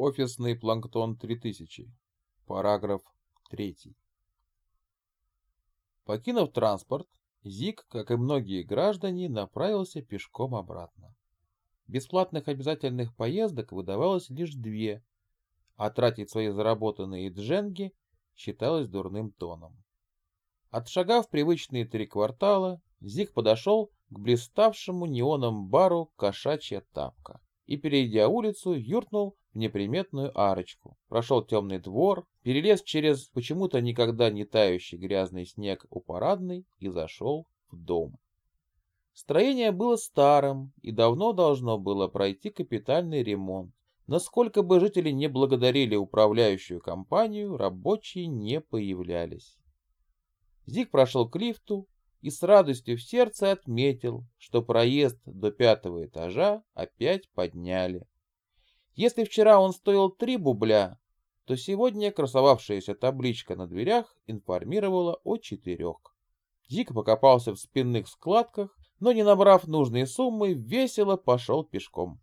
Офисный планктон 3000. Параграф 3. Покинув транспорт, Зик, как и многие граждане, направился пешком обратно. Бесплатных обязательных поездок выдавалось лишь две, а тратить свои заработанные дженги считалось дурным тоном. Отшагав привычные три квартала, Зик подошел к блиставшему неоном бару «Кошачья тапка» и, перейдя улицу, юркнул в неприметную арочку, прошел темный двор, перелез через почему-то никогда не тающий грязный снег у парадной и зашел в дом. Строение было старым и давно должно было пройти капитальный ремонт. Насколько бы жители не благодарили управляющую компанию, рабочие не появлялись. Зик прошел к лифту, и с радостью в сердце отметил, что проезд до пятого этажа опять подняли. Если вчера он стоил три бубля, то сегодня красовавшаяся табличка на дверях информировала о четырех. Дик покопался в спинных складках, но не набрав нужные суммы, весело пошел пешком.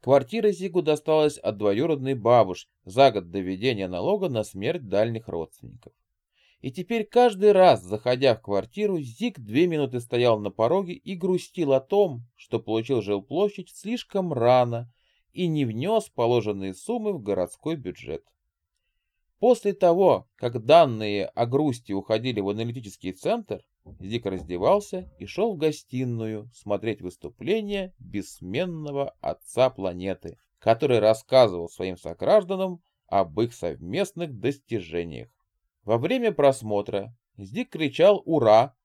Квартира Зигу досталась от двоюродной бабушки за год до введения налога на смерть дальних родственников. И теперь каждый раз, заходя в квартиру, Зик две минуты стоял на пороге и грустил о том, что получил жилплощадь слишком рано и не внес положенные суммы в городской бюджет. После того, как данные о грусти уходили в аналитический центр, Зик раздевался и шел в гостиную смотреть выступление бессменного отца планеты, который рассказывал своим согражданам об их совместных достижениях. Во время просмотра Зик кричал «Ура!»,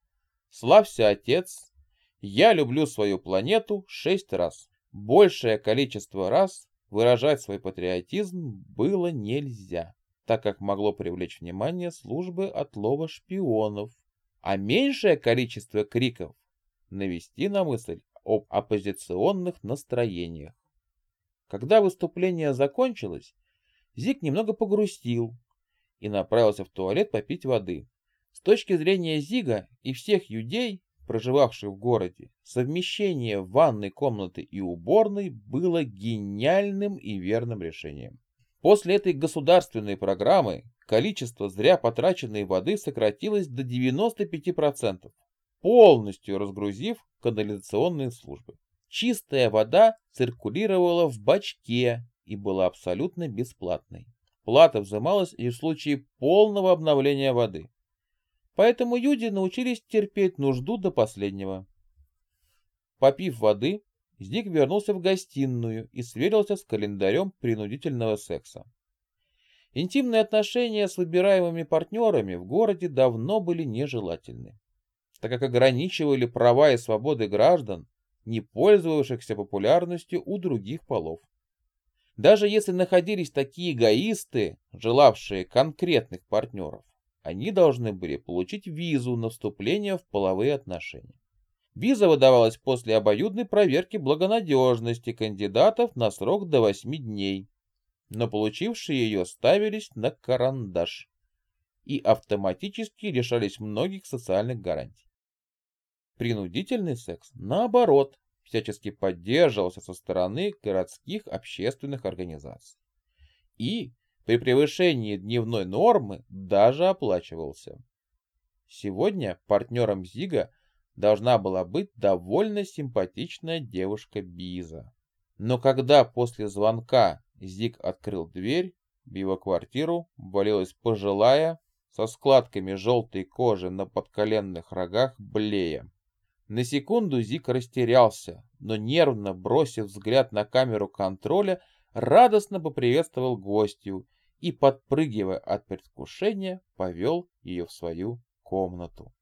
«Славься, отец!», «Я люблю свою планету» шесть раз. Большее количество раз выражать свой патриотизм было нельзя, так как могло привлечь внимание службы отлова шпионов, а меньшее количество криков навести на мысль об оппозиционных настроениях. Когда выступление закончилось, Зик немного погрустил и направился в туалет попить воды. С точки зрения Зига и всех юдей, проживавших в городе, совмещение ванной комнаты и уборной было гениальным и верным решением. После этой государственной программы количество зря потраченной воды сократилось до 95%, полностью разгрузив канализационные службы. Чистая вода циркулировала в бачке и была абсолютно бесплатной. Плата взималась и в случае полного обновления воды. Поэтому люди научились терпеть нужду до последнего. Попив воды, Зик вернулся в гостиную и сверился с календарем принудительного секса. Интимные отношения с выбираемыми партнерами в городе давно были нежелательны, так как ограничивали права и свободы граждан, не пользовавшихся популярностью у других полов. Даже если находились такие эгоисты, желавшие конкретных партнеров, они должны были получить визу на вступление в половые отношения. Виза выдавалась после обоюдной проверки благонадежности кандидатов на срок до 8 дней, но получившие ее ставились на карандаш и автоматически лишались многих социальных гарантий. Принудительный секс, наоборот, всячески поддерживался со стороны городских общественных организаций. И при превышении дневной нормы даже оплачивался. Сегодня партнером Зига должна была быть довольно симпатичная девушка Биза. Но когда после звонка Зиг открыл дверь, в его квартиру валилась пожилая, со складками желтой кожи на подколенных рогах Блея. На секунду Зик растерялся, но нервно бросив взгляд на камеру контроля, радостно поприветствовал гостью и, подпрыгивая от предвкушения, повел ее в свою комнату.